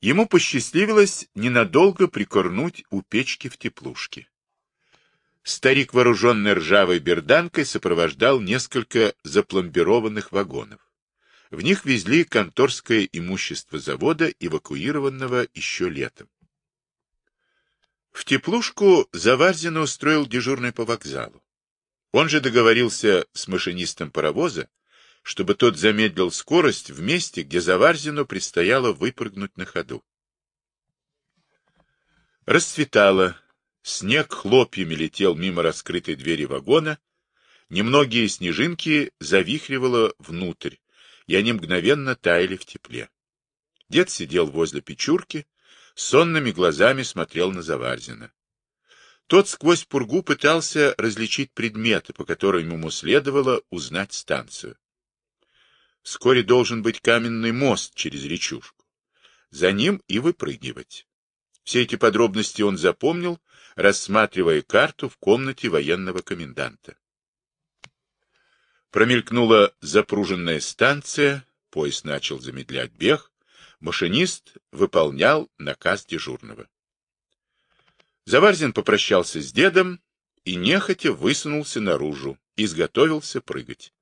ему посчастливилось ненадолго прикорнуть у печки в теплушке. Старик, вооруженный ржавой берданкой, сопровождал несколько запломбированных вагонов. В них везли конторское имущество завода, эвакуированного еще летом. В теплушку Заварзина устроил дежурный по вокзалу. Он же договорился с машинистом паровоза, чтобы тот замедлил скорость в месте, где Заварзину предстояло выпрыгнуть на ходу. Расцветало, снег хлопьями летел мимо раскрытой двери вагона, немногие снежинки завихривало внутрь, и они мгновенно таяли в тепле. Дед сидел возле печурки, сонными глазами смотрел на Заварзина. Тот сквозь пургу пытался различить предметы, по которым ему следовало узнать станцию. Вскоре должен быть каменный мост через речушку. За ним и выпрыгивать. Все эти подробности он запомнил, рассматривая карту в комнате военного коменданта. Промелькнула запруженная станция, поезд начал замедлять бег, машинист выполнял наказ дежурного. Заварзин попрощался с дедом и нехотя высунулся наружу, изготовился прыгать.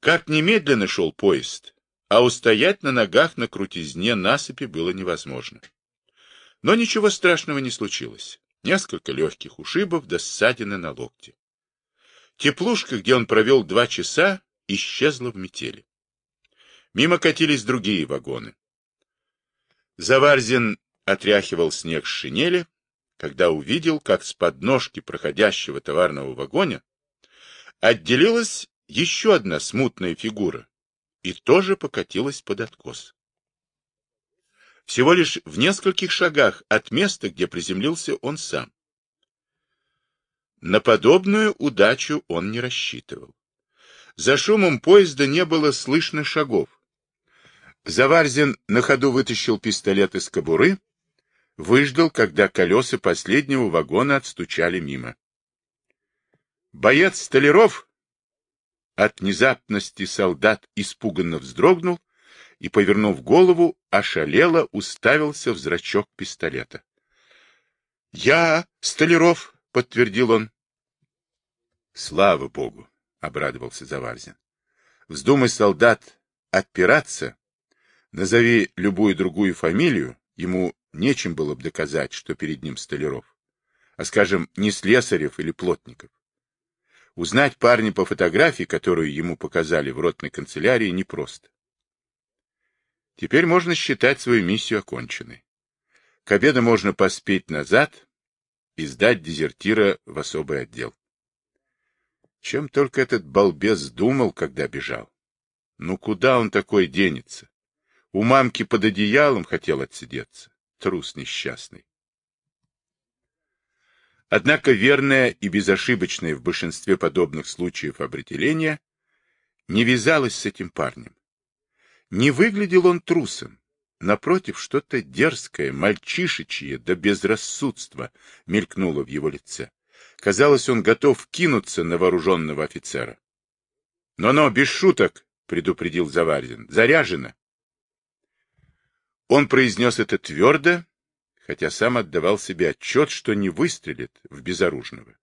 Как немедленно шел поезд, а устоять на ногах на крутизне насыпи было невозможно. Но ничего страшного не случилось. Несколько легких ушибов до ссадины на локте. Теплушка, где он провел два часа, исчезла в метели. Мимо катились другие вагоны. Заварзин отряхивал снег с шинели, когда увидел, как с подножки проходящего товарного вагона отделилась еще одна смутная фигура и тоже покатилась под откос. Всего лишь в нескольких шагах от места, где приземлился он сам. На подобную удачу он не рассчитывал. За шумом поезда не было слышно шагов. Заварзин на ходу вытащил пистолет из кобуры, выждал, когда колеса последнего вагона отстучали мимо. Боец Столяров от внезапности солдат испуганно вздрогнул и, повернув голову, ошалело уставился в зрачок пистолета. — Я Столяров, — подтвердил он. — Слава богу! — обрадовался Заварзин. — Вздумай, солдат, отпираться, назови любую другую фамилию, ему нечем было бы доказать, что перед ним Столяров, а, скажем, не Слесарев или Плотников. Узнать парня по фотографии, которую ему показали в ротной канцелярии, непросто. Теперь можно считать свою миссию оконченной. К обеду можно поспеть назад и сдать дезертира в особый отдел. Чем только этот балбес думал, когда бежал. Ну куда он такой денется? У мамки под одеялом хотел отсидеться. Трус несчастный. Однако верное и безошибочное в большинстве подобных случаев определение не вязалось с этим парнем. Не выглядел он трусом. Напротив, что-то дерзкое, мальчишечье да безрассудство мелькнуло в его лице. Казалось, он готов кинуться на вооруженного офицера. «Но-но, без шуток!» — предупредил Заварзин. «Заряжено!» Он произнес это твердо, хотя сам отдавал себе отчет, что не выстрелит в безоружного,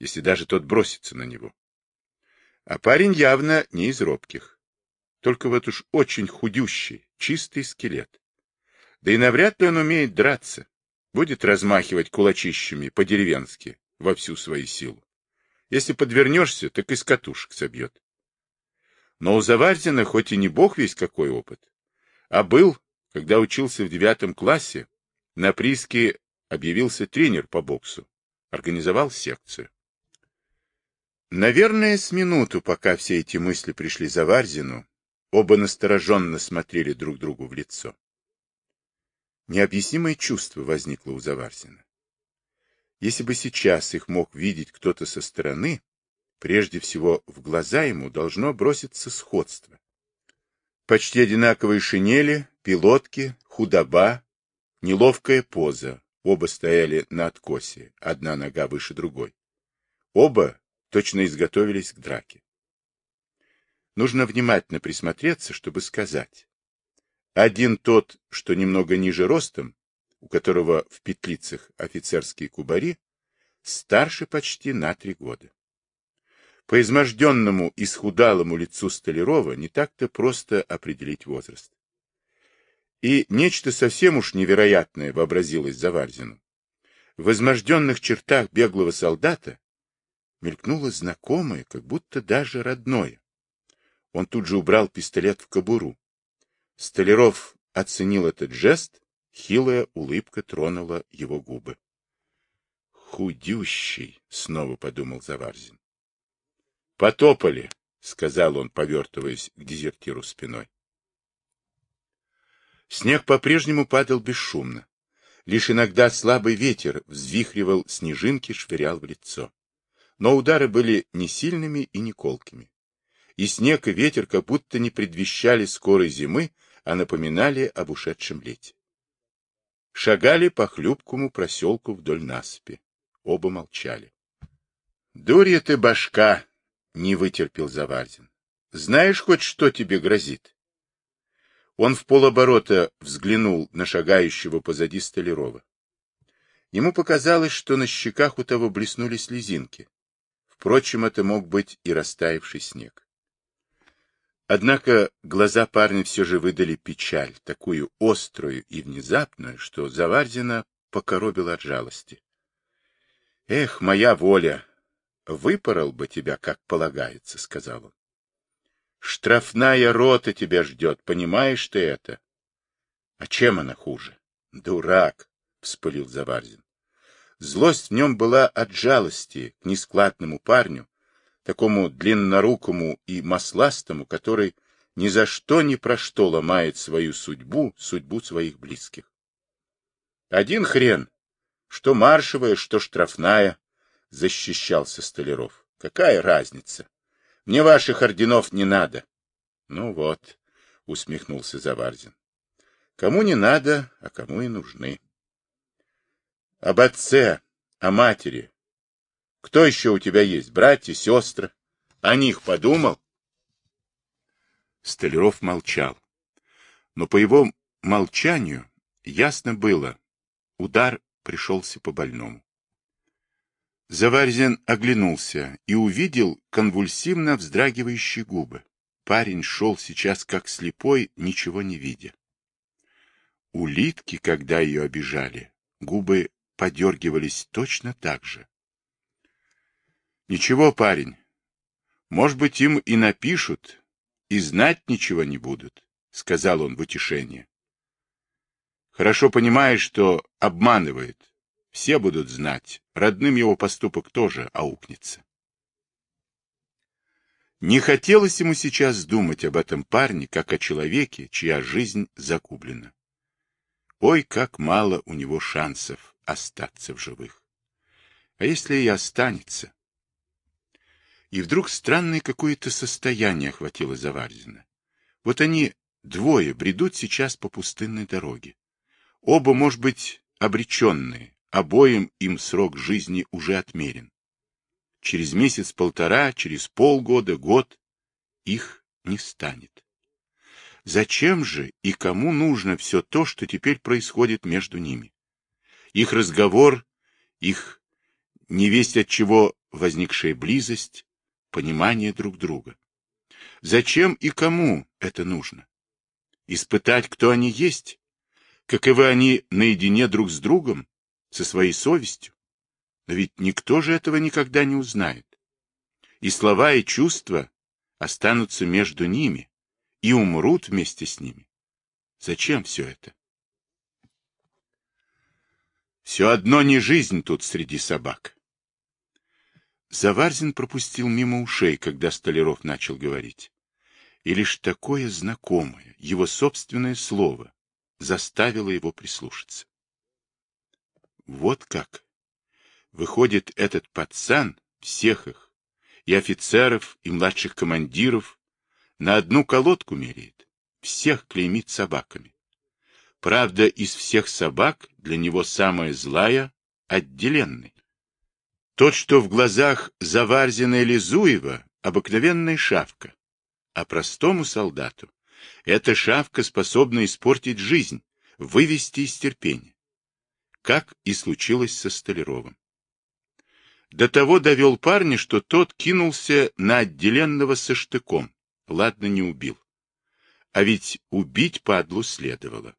если даже тот бросится на него. А парень явно не из робких. Только вот уж очень худющий, чистый скелет. Да и навряд ли он умеет драться. Будет размахивать кулачищами по-деревенски, во всю свою силу. Если подвернешься, так и с катушек собьет. Но у Заварзина хоть и не бог весь какой опыт, а был, когда учился в девятом классе, на прииске объявился тренер по боксу, организовал секцию. Наверное, с минуту, пока все эти мысли пришли Заварзину, оба настороженно смотрели друг другу в лицо. Необъяснимое чувство возникло у Заварзина. Если бы сейчас их мог видеть кто-то со стороны, прежде всего в глаза ему должно броситься сходство. Почти одинаковые шинели, пилотки, худоба, неловкая поза. Оба стояли на откосе, одна нога выше другой. Оба точно изготовились к драке. Нужно внимательно присмотреться, чтобы сказать. Один тот, что немного ниже ростом, у которого в петлицах офицерские кубари, старше почти на три года. По изможденному и схудалому лицу Столярова не так-то просто определить возраст. И нечто совсем уж невероятное вообразилось Заварзину. В изможденных чертах беглого солдата мелькнуло знакомое, как будто даже родное. Он тут же убрал пистолет в кобуру. Столяров оценил этот жест, хилая улыбка тронула его губы. «Худющий!» — снова подумал Заварзин. «Потопали!» — сказал он, повертываясь к дезертиру спиной. Снег по-прежнему падал бесшумно. Лишь иногда слабый ветер взвихривал снежинки, швырял в лицо. Но удары были не сильными и не колкими. И снег, и ветер как будто не предвещали скорой зимы, а напоминали об ушедшем лете. Шагали по хлюпкому проселку вдоль насыпи. Оба молчали. — Дурья ты башка! — не вытерпел Заварзин. — Знаешь хоть, что тебе грозит? Он в полоборота взглянул на шагающего позади Столярова. Ему показалось, что на щеках у того блеснули слезинки. Впрочем, это мог быть и растаявший снег. Однако глаза парня все же выдали печаль, такую острую и внезапную, что Заварзина покоробила от жалости. — Эх, моя воля! Выпорол бы тебя, как полагается, — сказал он. Штрафная рота тебя ждет, понимаешь ты это? А чем она хуже? Дурак, — вспылил Заварзин. Злость в нем была от жалости к нескладному парню, такому длиннорукому и масластому, который ни за что ни про что ломает свою судьбу, судьбу своих близких. Один хрен, что маршевая, что штрафная, защищался Столяров. Какая разница? Мне ваших орденов не надо. Ну вот, усмехнулся Заварзин. Кому не надо, а кому и нужны. Об отце, о матери. Кто еще у тебя есть? Братья, сестры? О них подумал? Столяров молчал. Но по его молчанию ясно было, удар пришелся по больному. Заварзин оглянулся и увидел конвульсивно вздрагивающие губы. Парень шел сейчас как слепой, ничего не видя. Улитки, когда ее обижали, губы подергивались точно так же. Ничего, парень, может быть, им и напишут, и знать ничего не будут, сказал он в утешение. Хорошо понимаешь, что обманывает, все будут знать, родным его поступок тоже аукнется. Не хотелось ему сейчас думать об этом парне, как о человеке, чья жизнь закублена. Ой, как мало у него шансов остаться в живых. А если и останется? И вдруг странное какое-то состояние охватило Заварзина. Вот они, двое, бредут сейчас по пустынной дороге. Оба, может быть, обреченные, Обоим им срок жизни уже отмерен. Через месяц-полтора, через полгода, год их не станет. Зачем же и кому нужно все то, что теперь происходит между ними? Их разговор, их невесть от чего возникшая близость, понимание друг друга. Зачем и кому это нужно? Испытать, кто они есть? Каковы они наедине друг с другом? Со своей совестью. Но ведь никто же этого никогда не узнает. И слова, и чувства останутся между ними и умрут вместе с ними. Зачем все это? Все одно не жизнь тут среди собак. Заварзин пропустил мимо ушей, когда Столяров начал говорить. И лишь такое знакомое, его собственное слово, заставило его прислушаться. Вот как. Выходит, этот пацан, всех их, и офицеров, и младших командиров, на одну колодку меряет, всех клеймит собаками. Правда, из всех собак для него самая злая — отделенный. Тот, что в глазах Заварзина или Зуева, обыкновенная шавка, а простому солдату Эта шавка способна испортить жизнь, вывести из терпения. Как и случилось со Столяровым. До того довел парня, что тот кинулся на отделенного со штыком. Ладно, не убил. А ведь убить падлу следовало.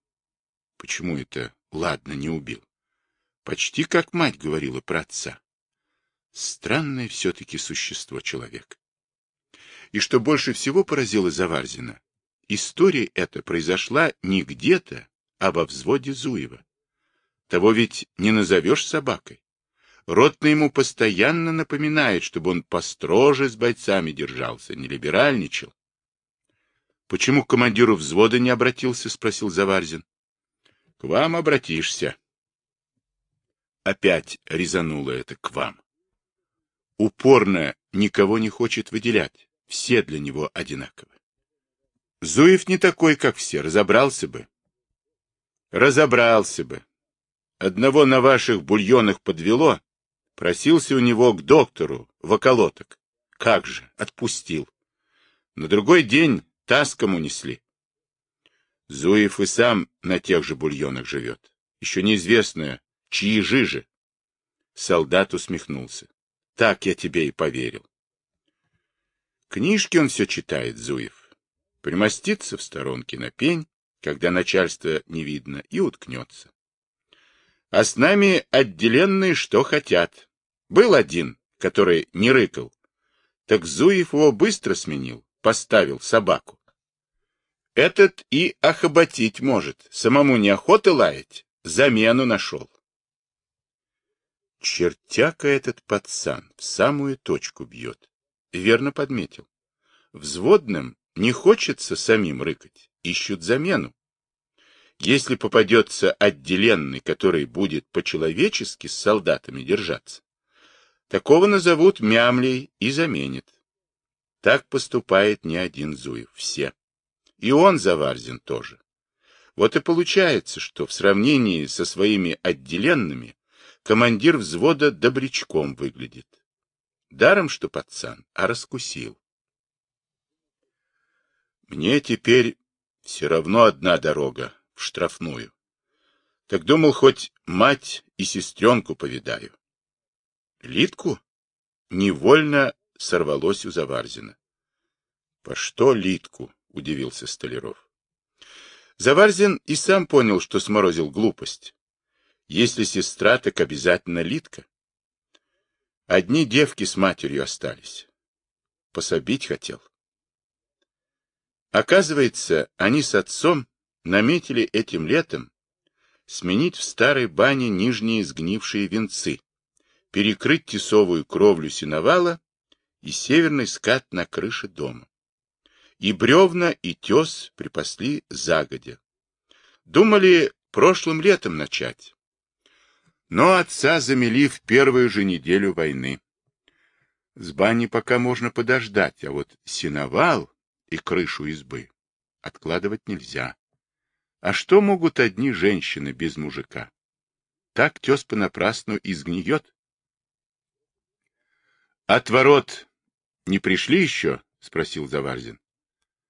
Почему это ладно не убил? Почти как мать говорила про отца. Странное все-таки существо человек. И что больше всего поразило Заварзина, история эта произошла не где-то, а во взводе Зуева. Того ведь не назовешь собакой. Ротный ему постоянно напоминает, чтобы он построже с бойцами держался, не либеральничал. — Почему к командиру взвода не обратился? — спросил Заварзин. — К вам обратишься. Опять резануло это к вам. Упорно никого не хочет выделять. Все для него одинаковы. Зуев не такой, как все, разобрался бы. Разобрался бы. Одного на ваших бульонах подвело, просился у него к доктору в околоток. Как же, отпустил. На другой день таз кому несли. Зуев и сам на тех же бульонах живет. Еще неизвестно, чьи жижи. Солдат усмехнулся. Так я тебе и поверил. Книжки он все читает, Зуев. Примостится в сторонке на пень, когда начальство не видно, и уткнется. А с нами отделенные что хотят. Был один, который не рыкал. Так Зуев его быстро сменил, поставил собаку. Этот и охоботить может, самому неохота лаять, замену нашел. Чертяка этот пацан в самую точку бьет. Верно подметил. Взводным не хочется самим рыкать, ищут замену. Если попадется отделенный, который будет по-человечески с солдатами держаться, такого назовут мямлей и заменит. Так поступает не один Зуев, все. И он, Заварзин, тоже. Вот и получается, что в сравнении со своими отделенными командир взвода добрячком выглядит. Даром, что пацан, а раскусил. Мне теперь все равно одна дорога, в штрафную. Так думал, хоть мать и сестренку повидаю. Литку? Невольно сорвалось у Заварзина. — По что Литку? — удивился Столяров. Заварзин и сам понял, что сморозил глупость. Если сестра, так обязательно Литка. Одни девки с матерью остались. Пособить хотел. Оказывается, они с отцом наметили этим летом сменить в старой бане нижние сгнившие венцы, перекрыть тесовую кровлю сеновала и северный скат на крыше дома. И бревна, и тес припасли загодя. Думали прошлым летом начать, но отца замели в первую же неделю войны. С бани пока можно подождать, а вот сеновал и крышу избы откладывать нельзя. А что могут одни женщины без мужика? Так тез понапрасну изгниет. — От ворот не пришли еще? — спросил Заварзин.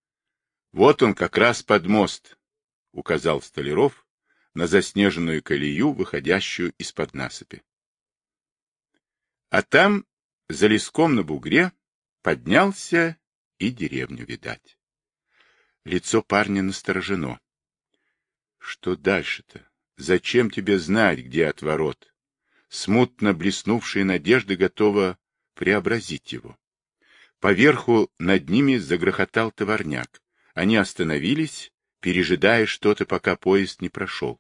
— Вот он как раз под мост, — указал Столяров, на заснеженную колею, выходящую из-под насыпи. А там, за леском на бугре, поднялся и деревню видать. Лицо парня насторожено. Что дальше-то? Зачем тебе знать, где отворот? Смутно блеснувшая надежда готова преобразить его. Поверху над ними загрохотал товарняк. Они остановились, пережидая что-то, пока поезд не прошел.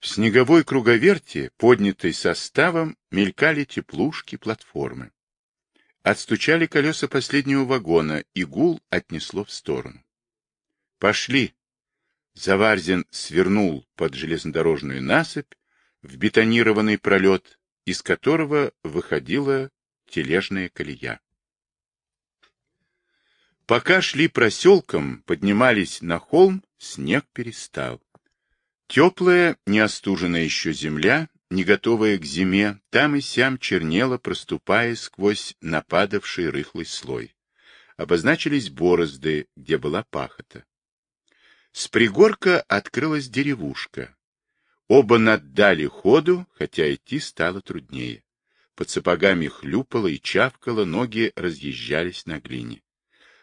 В снеговой круговерте, поднятой составом, мелькали теплушки платформы. Отстучали колеса последнего вагона, и гул отнесло в сторону. «Пошли!» Заварзин свернул под железнодорожную насыпь в бетонированный пролет, из которого выходила тележная колея. Пока шли проселком, поднимались на холм, снег перестал. Теплая, не остуженная еще земля, не готовая к зиме, там и сям чернела, проступая сквозь нападавший рыхлый слой. обозначились борозды, где была пахота. С пригорка открылась деревушка. Оба наддали ходу, хотя идти стало труднее. Под сапогами хлюпало и чавкало, ноги разъезжались на глине.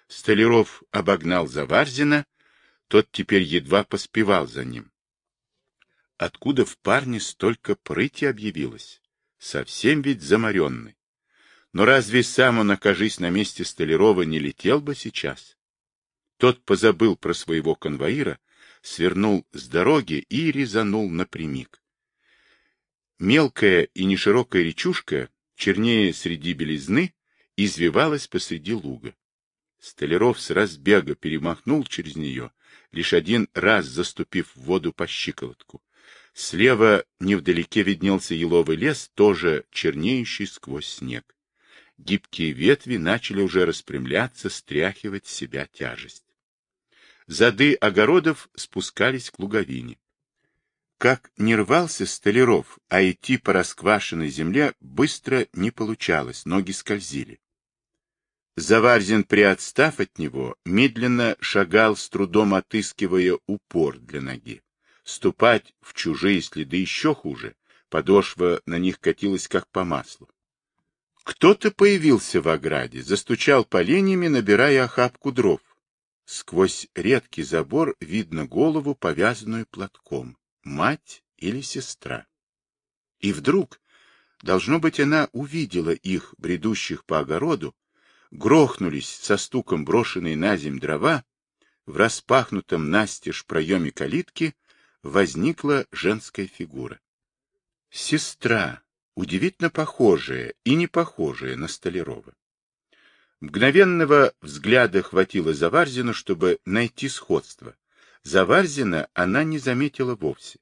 Столяров обогнал Заварзина, тот теперь едва поспевал за ним. Откуда в парне столько прыти объявилось? Совсем ведь заморенный. Но разве сам он, окажись на месте Столярова, не летел бы сейчас? Тот позабыл про своего конвоира, свернул с дороги и резанул напрямик. Мелкая и неширокая речушка, чернее среди белизны, извивалась посреди луга. Столяров с разбега перемахнул через нее, лишь один раз заступив в воду по щиколотку. Слева невдалеке виднелся еловый лес, тоже чернеющий сквозь снег. Гибкие ветви начали уже распрямляться, стряхивать с себя тяжесть. Зады огородов спускались к луговине. Как не рвался столяров, а идти по расквашенной земле быстро не получалось, ноги скользили. Заварзин, приотстав от него, медленно шагал, с трудом отыскивая упор для ноги. Ступать в чужие следы еще хуже. Подошва на них катилась, как по маслу. Кто-то появился в ограде, застучал поленьями, набирая охапку дров. Сквозь редкий забор видно голову, повязанную платком. Мать или сестра. И вдруг, должно быть, она увидела их, бредущих по огороду, грохнулись со стуком брошенные на земь дрова, в распахнутом настежь проеме калитки возникла женская фигура. Сестра, удивительно похожая и не похожая на Столярова. Мгновенного взгляда хватило Заварзину, чтобы найти сходство. Заварзина она не заметила вовсе.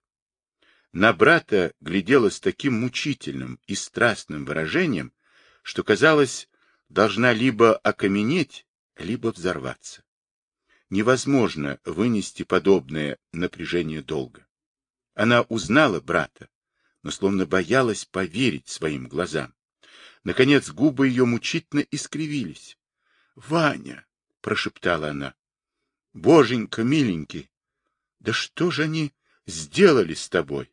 На брата глядела с таким мучительным и страстным выражением, что, казалось, должна либо окаменеть, либо взорваться невозможно вынести подобное напряжение долго. Она узнала брата, но словно боялась поверить своим глазам. Наконец губы ее мучительно искривились. — Ваня! — прошептала она. — Боженька, миленький! Да что же они сделали с тобой?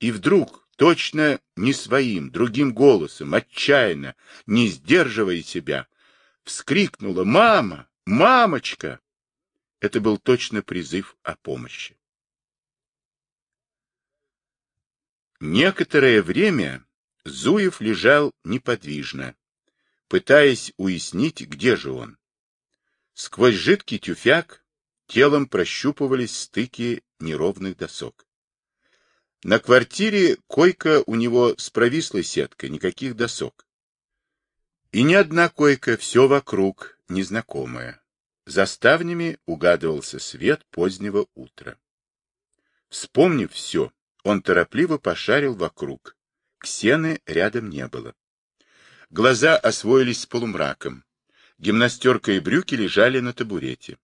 И вдруг, точно не своим, другим голосом, отчаянно, не сдерживая себя, вскрикнула «Мама! «Мамочка!» Это был точно призыв о помощи. Некоторое время Зуев лежал неподвижно, пытаясь уяснить, где же он. Сквозь жидкий тюфяк телом прощупывались стыки неровных досок. На квартире койка у него с провислой сеткой, никаких досок. И ни одна койка, все вокруг, незнакомое. За ставнями угадывался свет позднего утра. Вспомнив все, он торопливо пошарил вокруг. Ксены рядом не было. Глаза освоились с полумраком. Гимнастерка и брюки лежали на табурете.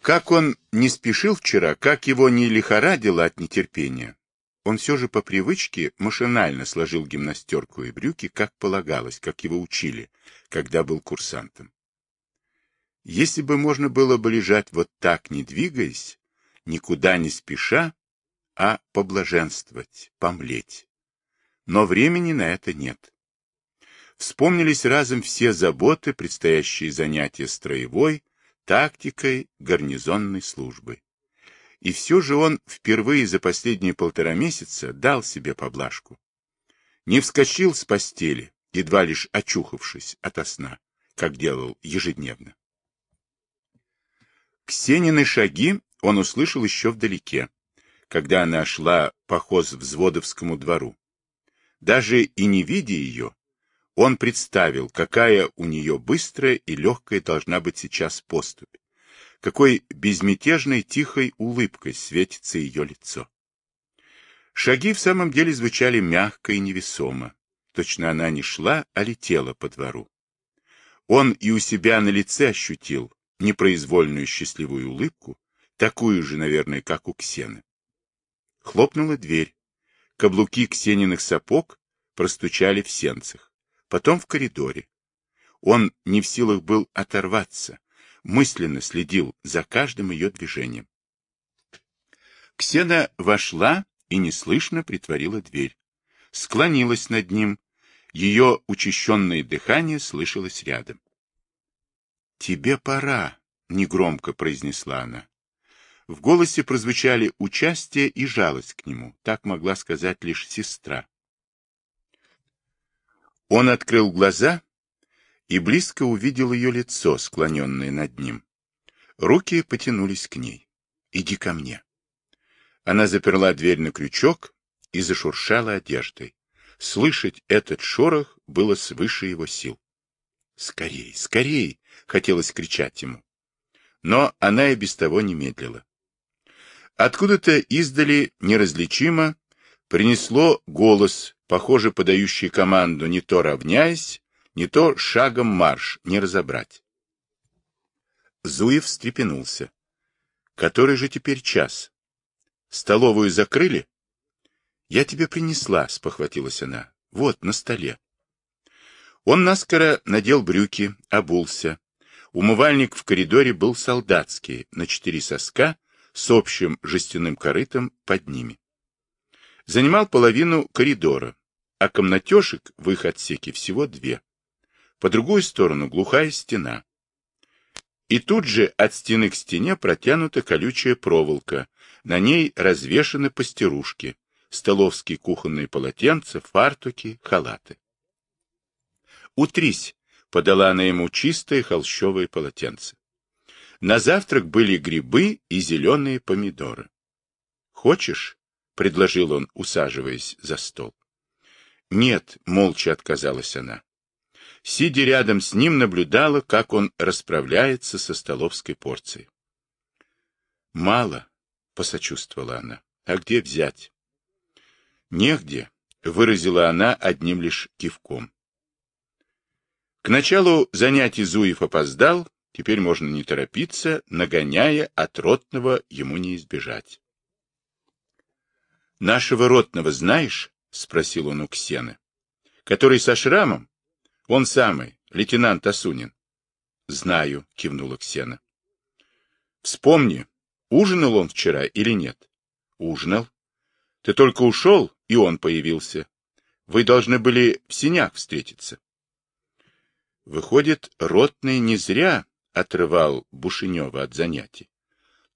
Как он не спешил вчера, как его не лихорадило от нетерпения, он все же по привычке машинально сложил гимнастерку и брюки, как полагалось, как его учили, когда был курсантом. Если бы можно было бы лежать вот так, не двигаясь, никуда не спеша, а поблаженствовать, помлеть. Но времени на это нет. Вспомнились разом все заботы, предстоящие занятия строевой, тактикой, гарнизонной службой. И все же он впервые за последние полтора месяца дал себе поблажку. Не вскочил с постели, едва лишь очухавшись ото сна, как делал ежедневно. Ксенины шаги он услышал еще вдалеке, когда она шла по хозвзводовскому двору. Даже и не видя ее, он представил, какая у нее быстрая и легкая должна быть сейчас поступь, какой безмятежной тихой улыбкой светится ее лицо. Шаги в самом деле звучали мягко и невесомо. Точно она не шла, а летела по двору. Он и у себя на лице ощутил, непроизвольную счастливую улыбку, такую же, наверное, как у Ксены. Хлопнула дверь. Каблуки Ксениных сапог простучали в сенцах, потом в коридоре. Он не в силах был оторваться, мысленно следил за каждым ее движением. Ксена вошла и неслышно притворила дверь. Склонилась над ним. Ее учащенное дыхание слышалось рядом. — Тебе пора, — негромко произнесла она. В голосе прозвучали участие и жалость к нему. Так могла сказать лишь сестра. Он открыл глаза и близко увидел ее лицо, склоненное над ним. Руки потянулись к ней. «Иди ко мне». Она заперла дверь на крючок и зашуршала одеждой. Слышать этот шорох было свыше его сил. «Скорей, скорей!» — хотелось кричать ему. Но она и без того не медлила. Откуда-то издали неразличимо принесло голос, похоже, подающий команду не то равняясь, не то шагом марш, не разобрать. Зуев встрепенулся. Который же теперь час? Столовую закрыли? Я тебе принесла, спохватилась она. Вот, на столе. Он наскоро надел брюки, обулся. Умывальник в коридоре был солдатский, на четыре соска, с общим жестяным корытом под ними. Занимал половину коридора, а комнатешек в их отсеке всего две. По другую сторону глухая стена. И тут же от стены к стене протянута колючая проволока, на ней развешаны постирушки, столовские кухонные полотенца, фартуки, халаты. «Утрись!» — подала она ему чистое холщовое полотенце. На завтрак были грибы и зеленые помидоры. «Хочешь?» — предложил он, усаживаясь за стол. «Нет», — молча отказалась она. Сидя рядом с ним, наблюдала, как он расправляется со столовской порцией. «Мало», — посочувствовала она. «А где взять?» «Негде», — выразила она одним лишь кивком. К началу занятий Зуев опоздал, теперь можно не торопиться, нагоняя от ротного ему не избежать. «Нашего ротного знаешь?» — спросил он у Ксены. «Который со шрамом?» «Он самый, лейтенант Асунин». «Знаю», — кивнула Ксена. «Вспомни, ужинал он вчера или нет?» «Ужинал. Ты только ушел, и он появился. Вы должны были в синях встретиться». Выходит, ротный не зря отрывал Бушенева от занятий.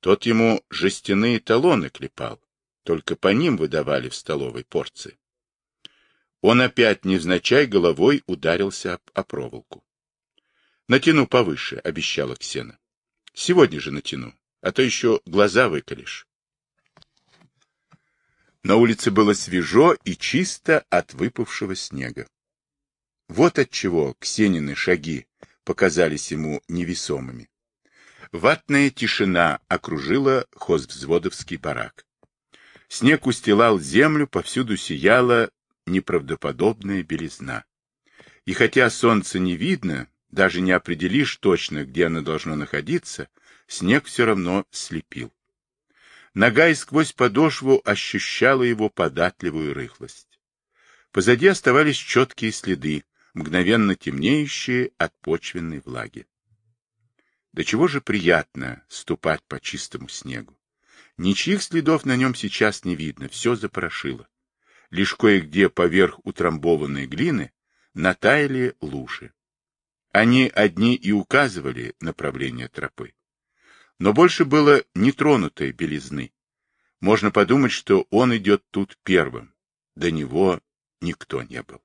Тот ему жестяные талоны клепал, только по ним выдавали в столовой порции. Он опять невзначай головой ударился об, о проволоку. «Натяну повыше», — обещала Ксена. «Сегодня же натяну, а то еще глаза выколешь». На улице было свежо и чисто от выпавшего снега. Вот отчего Ксенины шаги показались ему невесомыми. Ватная тишина окружила хозвзводовский барак. Снег устилал землю, повсюду сияла неправдоподобная белизна. И хотя солнце не видно, даже не определишь точно, где оно должно находиться, снег все равно слепил. Нога и сквозь подошву ощущала его податливую рыхлость. Позади оставались четкие следы, мгновенно темнеющие от почвенной влаги. До чего же приятно ступать по чистому снегу. Ничьих следов на нем сейчас не видно, все запорошило. Лишь кое-где поверх утрамбованной глины натаяли лужи. Они одни и указывали направление тропы. Но больше было нетронутой белизны. Можно подумать, что он идет тут первым. До него никто не был.